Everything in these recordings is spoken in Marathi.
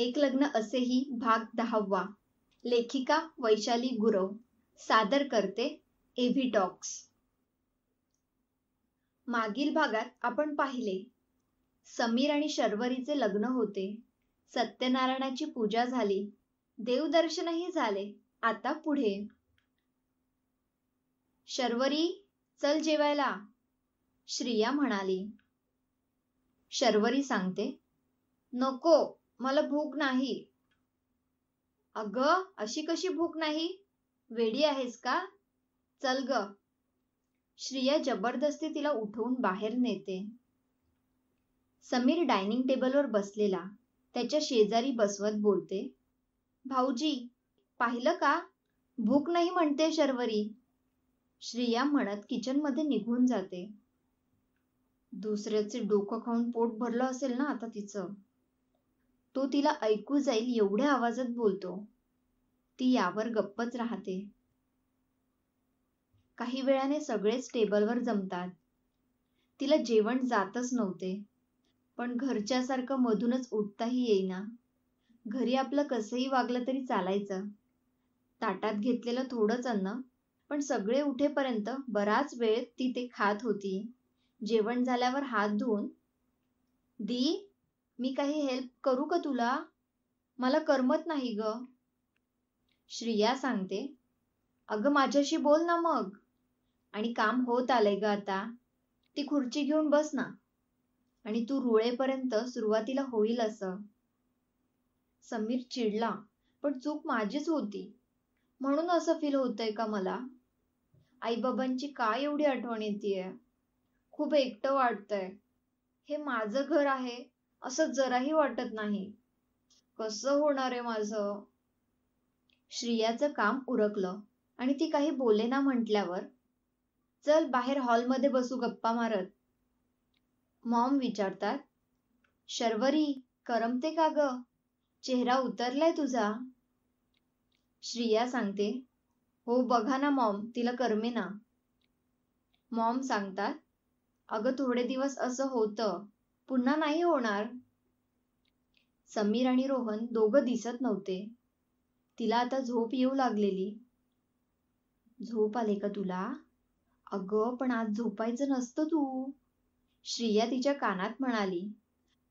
एक लग्न असेही भाग दहावा. लेखिका वैशाली गुरव. सादर करते एव्ही टॉक्स मागील भागात आपण पाहिले. समीर आणि शर्वरीचे लग्न होते. सत्यनारायणाची पूजा झाली. देवदर्शनही झाले. आता पुढे. शर्वरी चल जेवायला. श्रिया म्हणाली. शर्वरी सांगते नको मला भूक नाही. अग अशी कशी भूक नाही? वेडी आहेस का? चल ग. श्रिया जबरदस्ती तिला उठवून बाहेर नेते. समीर डायनिंग टेबलवर बसलेला त्याच्या शेजारी बसवत बोलते. भाऊजी पाहिलं का? भूक नाही म्हणते शर्वरी. श्रिया म्हणत किचनमध्ये निघून जाते. दुसऱ्याचे डोकं खाऊन पोट भरलं असेल ना आता तिचं. तो तिला ऐकू जाईल एवढ्या आवाजात बोलतो. ती यावर गप्पच राहते. काही वेळाने सगळेच टेबलवर जमतात. तिला जेवण जातच नव्हते. पण घरच्यासारखं मधूनच उठताही येईना. घरी आपलं कसंही वागलं तरी चालायचं. ताटात घेतलेलं थोडंच अन्न पण सगळे उठेपर्यंत बराच वेळ ती ते खात होती. जेवण झाल्यावर हात धुवून दी मी काही हेल्प करू का तुला? मला करमत नाही ग. श्रिया सांगते अगं माझ्याशी बोल ना मग. आणि काम होत आलंय ग आता. ती खुर्ची घेऊन बस ना. आणि तू रुळेपर्यंत सुरुवातीला होईल असं. समीर चिडला पण चूक माझीच होती. म्हणून असं फील होतंय का मला? आईबाबांची काय एवढी आठवण येते खूप एकटं वाटतंय. हे माझं घर आहे. असं जराही वाटत नाही. कसं होणार आहे माझं? श्रियाचं काम उरकलं आणि ती काही बोले ना म्हटल्यावर चल बाहेर हॉलमध्ये बसू गप्पा मारत. मॉम विचारतात शर्वरी करमते का ग? चेहरा उतरलाय तुझा. श्रिया सांगते हो बघा ना मॉम तिला करमे ना. मॉम सांगतात अगं थोडे दिवस असं होतं. पुन्हा नाही होणार. समीर आणि रोहन दोघं दिसत नव्हते. तिला आता झोप येऊ लागलेली. झोप आले का तुला? अगं पण आज झोपायचं नसतं तू. श्रिया तिच्या कानात म्हणाली.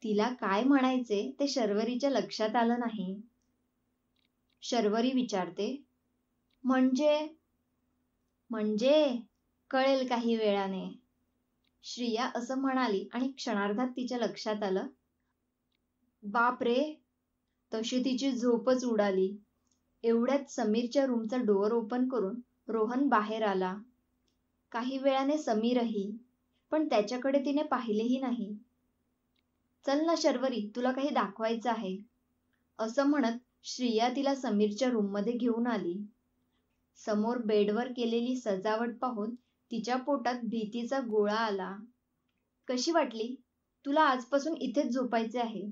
तिला काय म्हणायचे ते शर्वरीच्या लक्षात आलं नाही. शर्वरी विचारते म्हणजे? म्हणजे? कळेल काही वेळाने. श्रिया असं म्हणाली आणि क्षणार्धात तिच्या लक्षात आलं. बाप रे तशी तिची झोपच उडाली. एवढ्यात समीरच्या रूमचा डोअर ओपन करून रोहन बाहेर आला. काही वेळाने समीरही पण त्याच्याकडे तिने पाहिलेही नाही. चल ना शर्वरी तुला काही दाखवायचं आहे. असं म्हणत श्रिया तिला समीरच्या रूममध्ये घेऊन आली. समोर बेडवर केलेली सजावट पाहून तिच्या पोटात भीतीचा गोळा आला. कशी वाटली? तुला आजपासून इथेच झोपायचे आहे.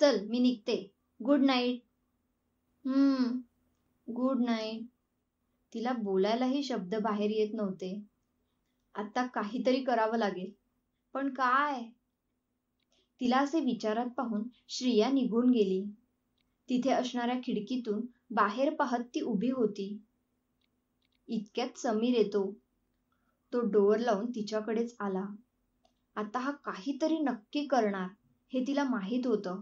चल मी निघते. गुड नाईट हम्म. गुड नाईट तिला बोलायलाही शब्द बाहेर येत नव्हते. आता काहीतरी करावं लागेल. पण काय? तिला असे विचारात पाहून श्रिया निघून गेली. तिथे असणाऱ्या खिडकीतून बाहेर पाहत ती उभी होती. इतक्यात समीर येतो. तो डोर लावून तिच्याकडेच आला. आता हा काहीतरी नक्की करणार हे तिला माहीत होतं.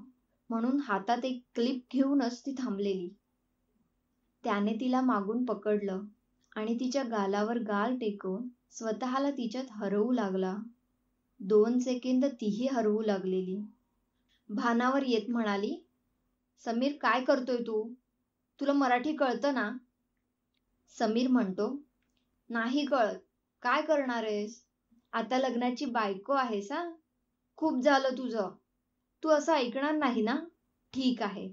म्हणून हातात एक क्लिप घेऊनच ती थांबलेली. त्याने तिला मागून पकडलं आणि तिच्या गालावर गाल टेकवून स्वतःला तिच्यात हरवू लागला. दोन सेकंद तीही हरवू लागलेली. भानावर येत म्हणाली समीर काय करतोय तू? तुला मराठी कळतं ना? समीर म्हणतो नाही कळत काय करणार आहेस? आता लग्नाची बायको आहेस हा? खूप झालं तुझं. तू असं ऐकणार नाही ना? ठीक आहे.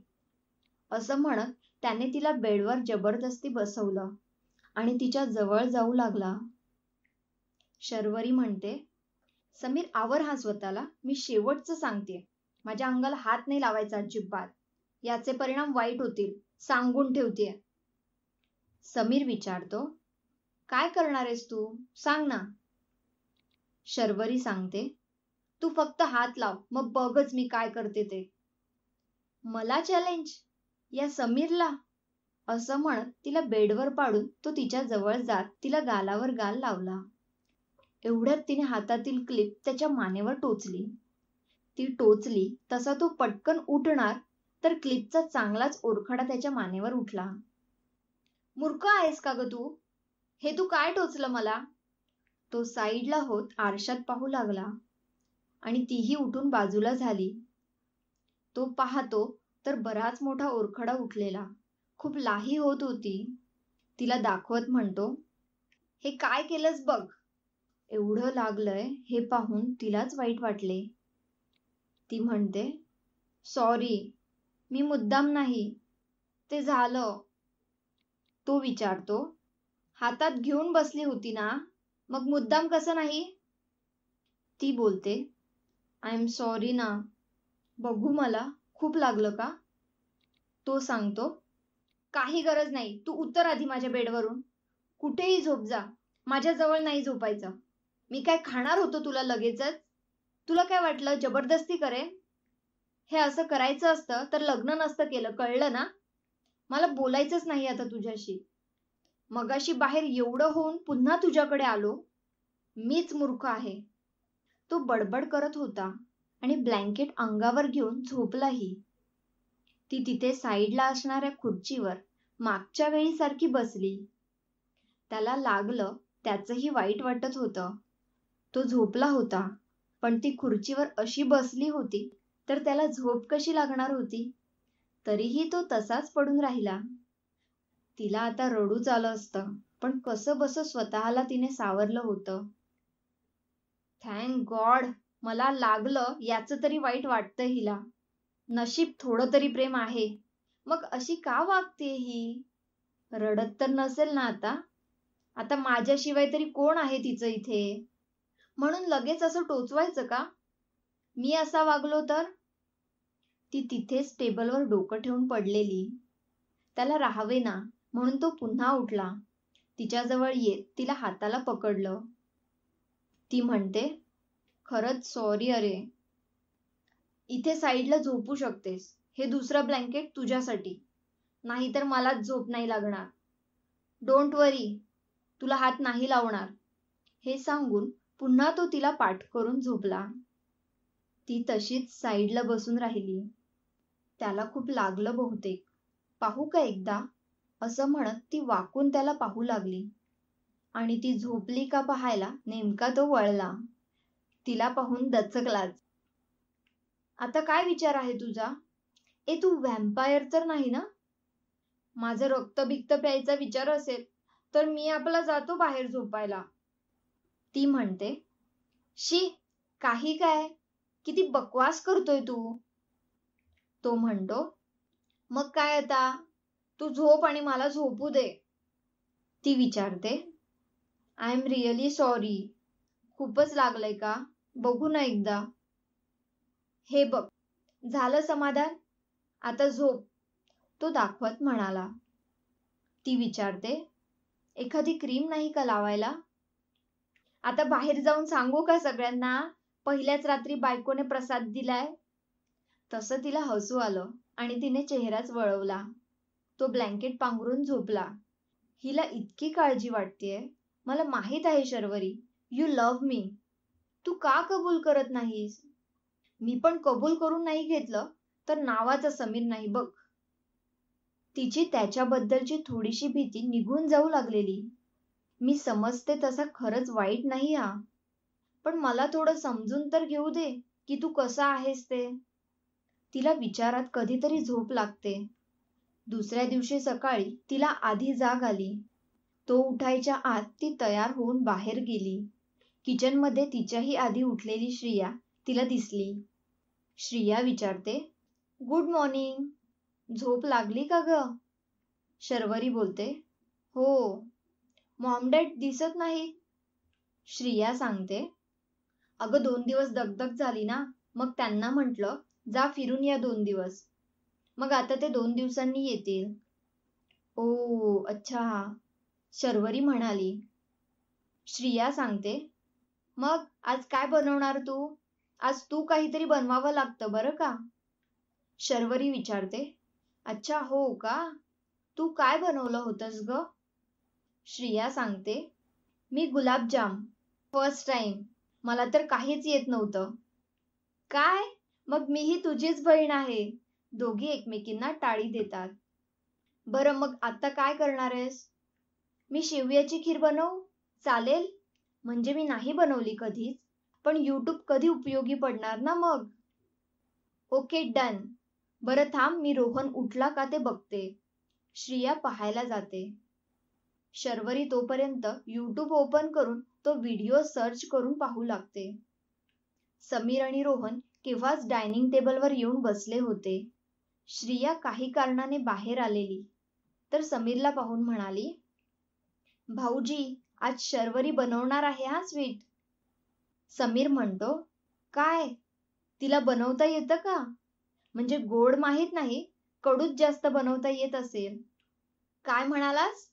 असं म्हणत त्याने तिला बेडवर जबरदस्ती बसवलं आणि तिच्या जवळ जाऊ लागला. शर्वरी म्हणते समीर आवर हा स्वतःला. मी शेवटचं सांगते माझ्या अंगाला हात नाही लावायचा अजिबात. याचे परिणाम वाईट होतील. सांगून ठेवते समीर विचारतो काय करणार आहेस तू? सांग ना. शर्वरी सांगते. तू फक्त हात लाव मग बघच मी काय करते ते. मला चॅलेंज या समीरला? असं म्हणत तिला बेडवर पाडून तो तिच्या जवळ जात तिला गालावर गाल लावला. एवढ्यात तिने हातातील क्लिप त्याच्या मानेवर टोचली. ती टोचली तसा तो पटकन उठणार तर क्लिपचा चांगलाच ओरखडा त्याच्या मानेवर उठला. मूर्ख आहेस का ग तू? हे तू काय टोचलं मला? तो साईडला होत आरशात पाहू लागला आणि तीही उठून बाजूला झाली. तो पाहतो तर बराच मोठा ओरखडा उठलेला. खूप लाही होत होती. तिला दाखवत म्हणतो हे काय केलंस बघ. एवढं लागलंय हे पाहून तिलाच वाईट वाटले. ती म्हणते सॉरी मी मुद्दाम नाही. ते झालं. तो विचारतो हातात घेऊन बसली होती ना मग मुद्दाम कसं नाही? ती बोलते आय एम सॉरी ना. बघू मला खूप लागलं का? तो सांगतो काही गरज नाही तू उत्तर आधी माझ्या बेडवरून. कुठेही झोप जा. माझ्याजवळ नाही झोपायचं. मी काय खाणार होतो तुला लगेचच? तुला काय वाटलं जबरदस्ती करेन? हे असं करायचं असतं तर लग्न नसतं केलं कळलं ना? मला बोलायचंच नाही आता तुझ्याशी. मगाशी बाहेर एवढं होऊन पुन्हा तुझ्याकडे आलो. मीच मूर्ख आहे. तो बडबड करत होता आणि ब्लँकेट अंगावर घेऊन झोपलाही. ती तिथे साईडला असणाऱ्या खुर्चीवर मागच्या वेळी सारखी बसली. त्याला लागलं त्याचंही वाईट वाटत होतं. तो झोपला होता पण ती खुर्चीवर अशी बसली होती तर त्याला झोप कशी लागणार होती? तरीही तो तसाच पडून राहिला. तिला आता रडूच आलं असतं. पण कसं बस स्वतःला तिने सावरलं होतं. थँक गॉड मला लागलं याच तरी वाईट वाटतं हिला. नशीब थोडं तरी प्रेम आहे. मग अशी का वागते ही? रडत तर नसेल ना आता? आता माझ्याशिवाय तरी कोण आहे तिचं इथे? म्हणून लगेच असं टोचवायचं का? मी असा वागलो तर? ती तिथेच टेबलवर डोकं ठेवून पडलेली. त्याला राहावे ना. म्हणून तो पुन्हा उठला. तिच्याजवळ येत तिला हाताला पकडलं. ती म्हणते खरंच सॉरी अरे. इथे साईडला झोपू शकतेस. हे दुसरं ब्लँकेट तुझ्यासाठी. नाहीतर मलाच झोप नाही लागणार. डोंट वरी तुला हात नाही लावणार. हे सांगून पुन्हा तो तिला पाठ करून झोपला. ती तशीच साईडला बसून राहिली. त्याला खूप लागलं बहुतेक. पाहू का एकदा? असं म्हणत ती वाकून त्याला पाहू लागली. आणि ती झोपली का पाहायला नेमका तो वळला. तिला पाहून दचकलाच. आता काय विचार आहे तुझा? ए तू व्हॅम्पायर तर नाही ना? माझं रक्त बिक्त प्यायचा विचार असेल तर मी आपला जातो बाहेर झोपायला. ती म्हणते शी काही काय? किती बकवास करतोय तू. तो म्हणतो मग काय आता? तू झोप आणि मला झोपू दे. ती विचारते. आय एम रिअली सॉरी खूपच लागलंय का? बघू ना एकदा. हे बघ. झालं समाधान? आता झोप. तो दाखवत म्हणाला. ती विचारते. एखादी क्रीम नाही का लावायला? आता बाहेर जाऊन सांगू का सगळ्यांना? पहिल्याच रात्री बायकोने प्रसाद दिलाय? तसं तिला हसू आलं आणि तिने चेहराच वळवला. तो ब्लँकेट पांघरून झोपला. हिला इतकी काळजी वाटतेय. मला माहीत आहे शर्वरी. यू लव्ह मी तू का कबूल करत नाहीस? मी पण कबूल करून नाही घेतलं तर नावाचा समीर नाही बघ. तिची त्याच्याबद्दलची थोडीशी भीती निघून जाऊ लागलेली. मी समजते तसा खरंच वाईट नाही हा. पण मला थोडं समजून तर घेऊ दे की तू कसा आहेस ते. तिला विचारात कधीतरी झोप लागते. दुसऱ्या दिवशी सकाळी तिला आधी जाग आली. तो उठायच्या आत ती तयार होऊन बाहेर गेली. किचनमध्ये तिच्याही आधी उठलेली श्रिया तिला दिसली. श्रिया विचारते गुड मॉर्निंग झोप लागली का ग? शर्वरी बोलते हो. मॉमडॅड दिसत नाही श्रिया सांगते अगं दोन दिवस दगदग झाली ना मग त्यांना म्हटलं जा फिरून या दोन दिवस. मग आता ते दोन दिवसांनी येतील. ओ अच्छा. शर्वरी म्हणाली. श्रिया सांगते. मग आज काय बनवणार तू? आज तू काहीतरी बनवावं लागतं बरं का? शर्वरी विचारते. अच्छा हो का? तू काय बनवलं होतंस ग? श्रिया सांगते. मी गुलाबजाम. First time. मला तर काहीच येत नव्हतं. काय? मग मीही तुझीच बहीण आहे. दोघी एकमेकींना टाळी देतात. बरं मग आता काय करणार आहेस? मी शेवयाची खीर बनवू? चालेल? म्हणजे मी नाही बनवली कधीच. पण यूट्यूब कधी उपयोगी पडणार ना मग? Okay done. बरं थांब मी रोहन उठला का ते बघते. श्रिया पाहायला जाते. शर्वरी तोपर्यंत यूट्यूब ओपन करून तो व्हिडिओ सर्च करून पाहू लागते. समीर आणि रोहन केव्हाच डायनिंग टेबलवर येऊन बसले होते. श्रिया काही कारणाने बाहेर आलेली. तर समीरला पाहून म्हणाली भाऊजी आज शर्वरी बनवणार आहे हा स्वीट. समीर म्हणतो काय? तिला बनवता येतं का? म्हणजे गोड माहीत नाही कडूच जास्त बनवता येत असेल. काय म्हणालास?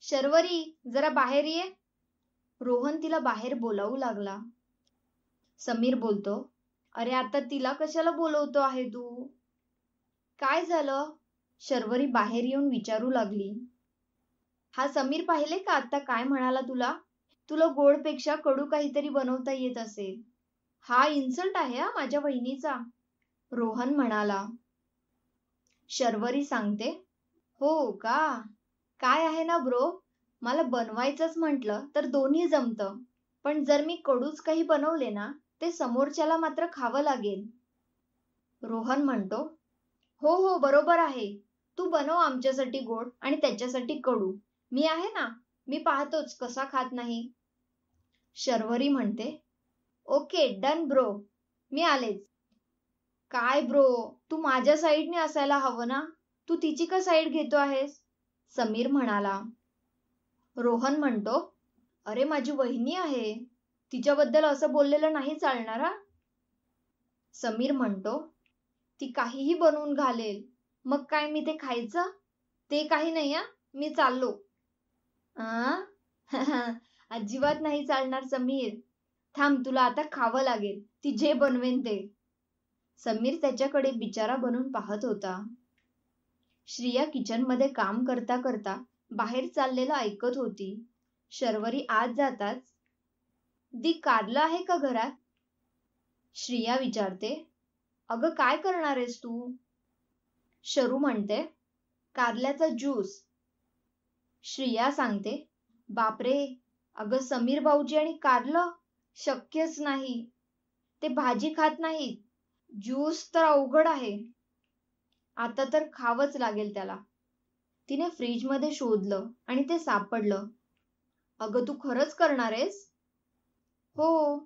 शर्वरी जरा बाहेर ये. रोहन तिला बाहेर बोलावू लागला. समीर बोलतो अरे आता तिला कशाला बोलवतो आहे तू? काय झालं? शर्वरी बाहेर येऊन विचारू लागली. हा समीर पाहिले का आता काय म्हणाला तुला? तुला गोडपेक्षा कडू काहीतरी बनवता येत असेल. हा इन्सल्ट आहे हा माझ्या बहिणीचा रोहन म्हणाला. शर्वरी सांगते. हो का? काय आहे ना ब्रो? मला बनवायचंच म्हटलं तर दोन्ही जमतं. पण जर मी कडूच काही बनवले ना ते समोरच्याला मात्र खावं लागेल. रोहन म्हणतो हो हो बरोबर आहे. तू बनव आमच्यासाठी गोड आणि त्याच्यासाठी कडू. मी आहे ना? मी पाहतोच कसा खात नाही. शर्वरी म्हणते. Okay done bro. मी आलेच. काय ब्रो? तू माझ्या साईडने असायला हवं ना? तू तिची का साईड घेतो आहेस? समीर म्हणाला. रोहन म्हणतो अरे माझी वहिनी आहे. तिच्याबद्दल असं बोललेलं नाही चालणार समीर म्हणतो ती काहीही बनवून घालेल. मग काय मी ते खायचं? ते काही नाही हा? मी चाललो. आ? अजिबात नाही चालणार समीर. थांब तुला आता खावं लागेल. ती जे बनवेन ते. समीर त्याच्याकडे बिचारा बनून पाहत होता. श्रिया किचनमध्ये काम करता करता बाहेर चाललेलं ऐकत होती. शर्वरी आत जाताच दी कारलं आहे का घरात? श्रिया विचारते. अगं काय करणार आहेस तू? शरू म्हणते. कारल्याचा ज्यूस. श्रिया सांगते. बापरे अगं समीर भाऊजी आणि कारलं? शक्यच नाही. ते भाजी खात नाहीत. ज्यूस तर अवघड आहे. आता तर खावंच लागेल त्याला. तिने फ्रीजमध्ये शोधलं आणि ते सापडलं. अगं तू खरंच करणार आहेस? हो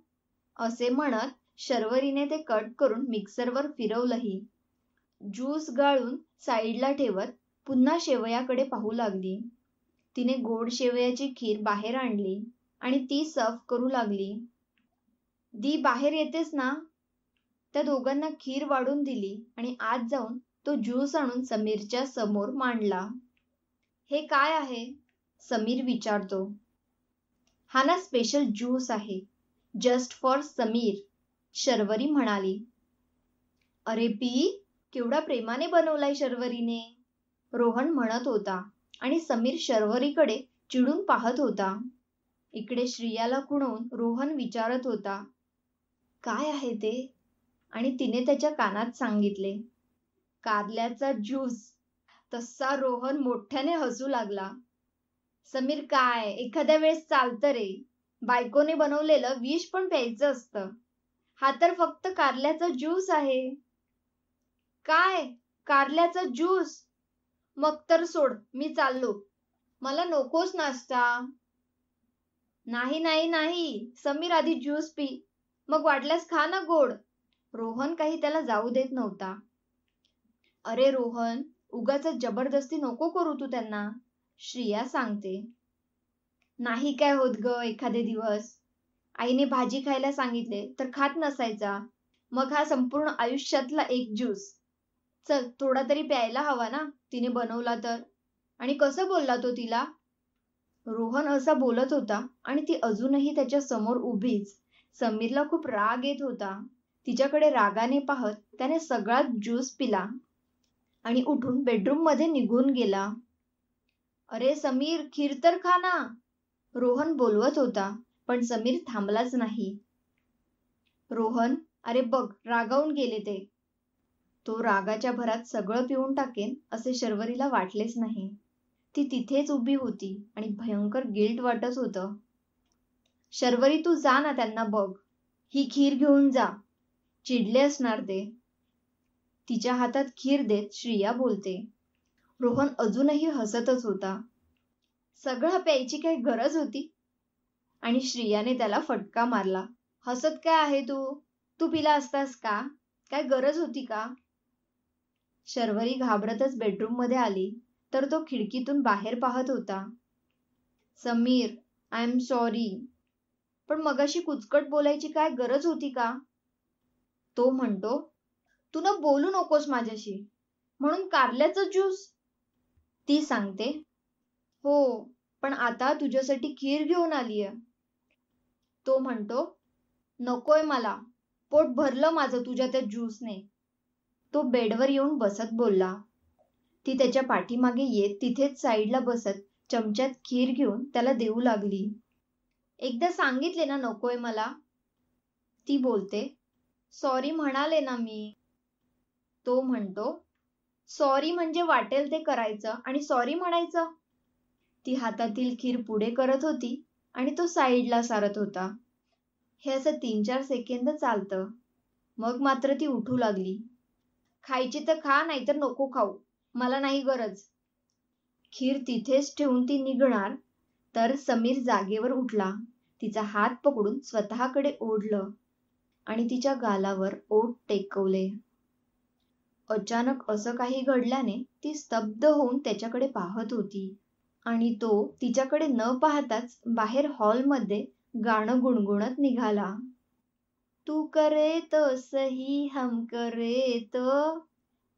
असे म्हणत शर्वरीने ते कट करून मिक्सरवर फिरवलंही. ज्यूस गाळून साईडला ठेवत पुन्हा शेवयाकडे पाहू लागली. तिने गोड शेवयाची खीर बाहेर आणली आणि ती सर्व करू लागली. दी बाहेर येतेस ना? त्या दोघांना खीर वाढून दिली आणि आत जाऊन तो ज्यूस आणून समीरच्या समोर मांडला. हे काय आहे? समीर विचारतो. हा ना स्पेशल ज्यूस आहे जस्ट फॉर समीर. शर्वरी म्हणाली. अरे पी केवढा प्रेमाने बनवलाय शर्वरीने. रोहन म्हणत होता आणि समीर शर्वरीकडे चिडून पाहत होता. इकडे श्रियाला खुणवून रोहन विचारत होता काय आहे ते? आणि तिने त्याच्या कानात सांगितले कारल्याचा ज्यूस. तसा रोहन मोठ्याने हसू लागला. समीर काय? एखाद्या वेळेस चालतं रे. बायकोने बनवलेलं विष पण प्यायचं असतं. हा तर फक्त कारल्याचा ज्यूस आहे. काय? कारल्याचा ज्यूस? मग तर सोड मी चाललो. मला नकोच नाश्ता. नाही नाही नाही समीर आधी ज्यूस पी. मग वाटल्यास खा ना गोड. रोहन काही त्याला जाऊ देत नव्हता. अरे रोहन उगाच जबरदस्ती नको करू तू त्यांना. श्रिया सांगते. नाही काय होत ग एखादे दिवस. आईने भाजी खायला सांगितले तर खात नसायचा. मग हा संपूर्ण आयुष्यातला एक ज्यूस. चल थोडा तरी प्यायला हवा ना? तिने बनवला तर. आणि कसं बोलला तो तिला? रोहन असा बोलत होता आणि ती अजूनही त्याच्यासमोर उभीच. समीरला खूप राग येत होता. तिच्याकडे रागाने पाहत त्याने सगळा ज्यूस पिला आणि उठून बेडरूममध्ये निघून गेला. अरे समीर खीर तर खा ना. रोहन बोलवत होता. पण समीर थांबलाच नाही. रोहन अरे बघ रागावून गेले ते. तो रागाच्या भरात सगळं पिऊन टाकेन असे शर्वरीला वाटलेच नाही. ती तिथेच उभी होती आणि भयंकर गिल्ट वाटत होतं. शर्वरी तू जा ना त्यांना बघ. ही खीर घेऊन जा. चिडले असणार ते. तिच्या हातात खीर देत श्रिया बोलते. रोहन अजूनही हसतच होता. सगळं प्यायची काही गरज होती? आणि श्रियाने त्याला फटका मारला. हसत काय आहे तू? तू पिला असतास का? काय गरज होती का? शर्वरी घाबरतच बेडरूममध्ये आली तर तो खिडकीतून बाहेर पाहत होता. समीर आय एम सॉरी पण मगाशी कुचकट बोलायची काय गरज होती का? तो म्हणतो तू ना बोलू नकोस माझ्याशी. म्हणून कारल्याचं ज्यूस. ती सांगते हो पण आता तुझ्यासाठी खीर घेऊन आलीय. तो म्हणतो नकोय मला. पोट भरलं माझं तुझ्या त्या ज्यूसने. तो बेडवर येऊन बसत बोलला. ती त्याच्या पाठीमागे येत तिथेच साईडला बसत चमच्यात खीर घेऊन त्याला देऊ लागली. एकदा सांगितले ना नकोय मला. ती बोलते सॉरी म्हणाले ना मी. तो म्हणतो सॉरी म्हणजे वाटेल ते करायचं आणि सॉरी म्हणायचं. ती हातातील खीर पुढे करत होती. आणि तो साईडला सारत होता. हे असं तीन चार सेकंद चालतं. मग मात्र ती उठू लागली. खायची तर खा नाहीतर नको खाऊ. मला नाही गरज. खीर तिथेच ठेवून ती निघणार. तर समीर जागेवर उठला. तिचा हात पकडून स्वतःकडे ओढलं आणि तिच्या गालावर ओठ टेकवले. अचानक असं काही घडल्याने ती स्तब्ध होऊन त्याच्याकडे पाहत होती. आणि तो तिच्याकडे न पाहताच बाहेर हॉलमध्ये गाणं गुणगुणत निघाला. तू करे तो सही हम करे तो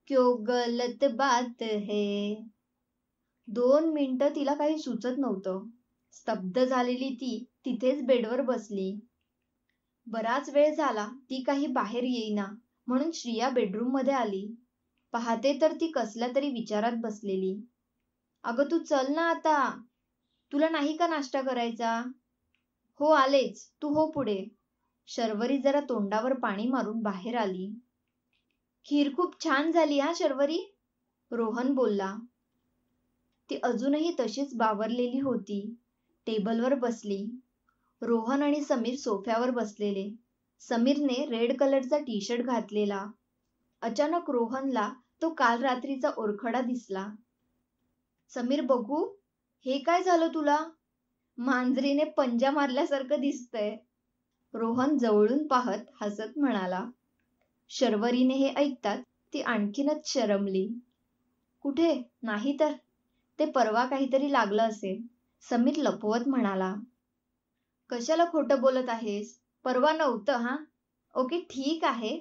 क्यों गलत बात है? दोन मिनिटं तिला काही सुचत नव्हतं. स्तब्ध झालेली ती तिथेच बेडवर बसली. बराच वेळ झाला ती काही बाहेर येईना म्हणून श्रिया बेडरूममध्ये आली. पाहते तर ती कसल्या तरी विचारात बसलेली. अगं तू चल ना आता. तुला नाही का नाश्ता करायचा? हो आलेच. तू हो पुढे. शर्वरी जरा तोंडावर पाणी मारून बाहेर आली. खीर खूप छान झाली हा शर्वरी? रोहन बोलला. ती अजूनही तशीच बावरलेली होती. टेबलवर बसली. रोहन आणि समीर सोफ्यावर बसलेले. समीरने रेड कलरचा टी शर्ट घातलेला. अचानक रोहनला तो काल रात्रीचा ओरखडा दिसला. समीर बघू हे काय झालं तुला? मांजरीने पंजा मारल्यासारखं दिसतंय. रोहन जवळून पाहत हसत म्हणाला शर्वरीने हे ऐकतात ती आणखीनच शरमली. कुठे? नाही तर. ते परवा काहीतरी लागलं असेल. समीर लपवत म्हणाला कशाला खोटं बोलत आहेस? परवा नव्हतं हा? ओके ठीक आहे.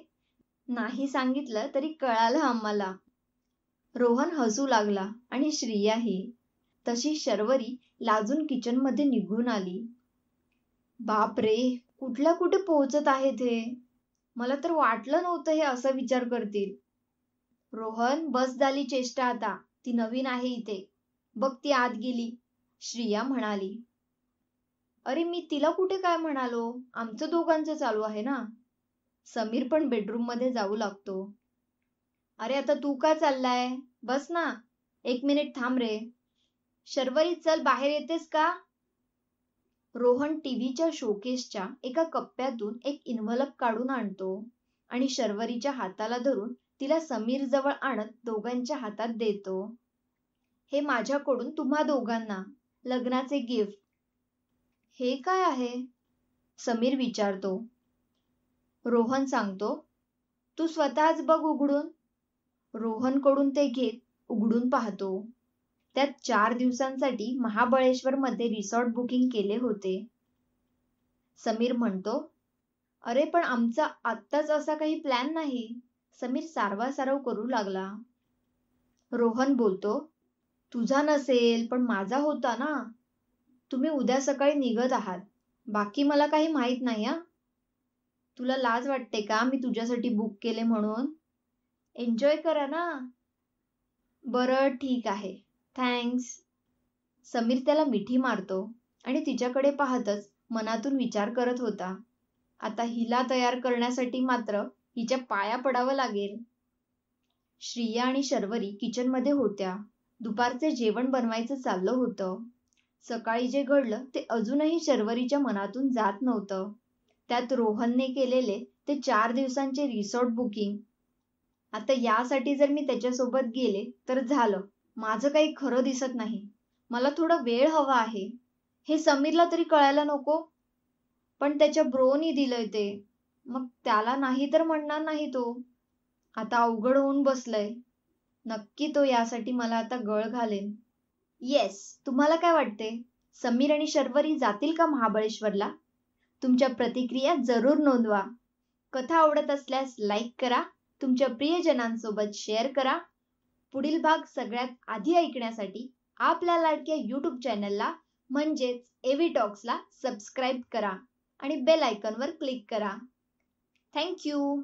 नाही सांगितलं तरी कळालं आम्हाला. रोहन हसू लागला आणि श्रियाही तशी शर्वरी लाजून किचनमध्ये निघून आली. बाप रे कुठल्या कुठे पोहोचत आहेत हे? मला तर वाटलं नव्हतं हे असा विचार करतील. रोहन बस झाली चेष्टा आता ती नवीन आहे इथे. बघ ती आत गेली. श्रिया म्हणाली अरे मी तिला कुठे काय म्हणालो? आमचं दोघांचं चालू आहे ना? समीर पण बेडरूममध्ये जाऊ लागतो. अरे आता तू का चाललाय? बस ना. एक मिनिट थांब रे. शर्वरी चल बाहेर येतेस का? रोहन टीव्हीच्या शोकेसच्या एका कप्प्यातून एक इन्व्हलप काढून आणतो आणि शर्वरीच्या हाताला धरून तिला समीर जवळ आणत दोघांच्या हातात देतो. हे माझ्याकडून तुम्हा दोघांना. लग्नाचे गिफ्ट हे काय आहे? समीर विचारतो. रोहन सांगतो तू स्वतःच बघ उघडून. रोहनकडून ते घेत उघडून पाहतो. त्यात चार दिवसांसाठी महाबळेश्वर मध्ये रिसॉर्ट बुकिंग केले होते. समीर म्हणतो अरे पण आमचा आत्ताच असा काही प्लॅन नाही. समीर सारवा सारव करू लागला. रोहन बोलतो तुझा नसेल पण माझा होता ना. तुम्ही उद्या सकाळी निघत आहात. बाकी मला काही माहीत नाही हा. तुला लाज वाटते का मी तुझ्यासाठी बुक केले म्हणून? एन्जॉय करा ना. बरं ठीक आहे. थँक्स समीर त्याला मिठी मारतो आणि तिच्याकडे पाहतच मनातून विचार करत होता. आता हिला तयार करण्यासाठी मात्र हिच्या पाया पडावं लागेल. श्रिया आणि शर्वरी किचनमध्ये होत्या. दुपारचे जेवण बनवायचं चाललं होतं. सकाळी जे घडलं ते अजूनही शर्वरीच्या मनातून जात नव्हतं. त्यात रोहनने केलेले ते चार दिवसांचे रिसॉर्ट बुकिंग आता यासाठी जर मी त्याच्यासोबत गेले तर झालं. माझं काही खरं दिसत नाही. मला थोडा वेळ हवा आहे. हे समीरला तरी कळायला नको. पण त्याच्या ब्रोनी दिलंय ते. मग त्याला नाही तर म्हणणार नाही तो. आता अवघड होऊन बसलंय. नक्की तो यासाठी मला आता गळ घालेन. येस तुम्हाला काय वाटते? समीर आणि शर्वरी जातील का महाबळेश्वरला? तुमच्या प्रतिक्रिया जरूर नोंदवा. कथा आवडत असल्यास लाईक करा. तुमच्या प्रियजनांसोबत शेअर करा. पुढील भाग सगळ्यात आधी ऐकण्यासाठी आपल्या लाडक्या यूट्यूब चॅनलला म्हणजेच एव्ही टॉक्सला सबस्क्राईब करा आणि बेल आयकॉनवर क्लिक करा. थँक्यू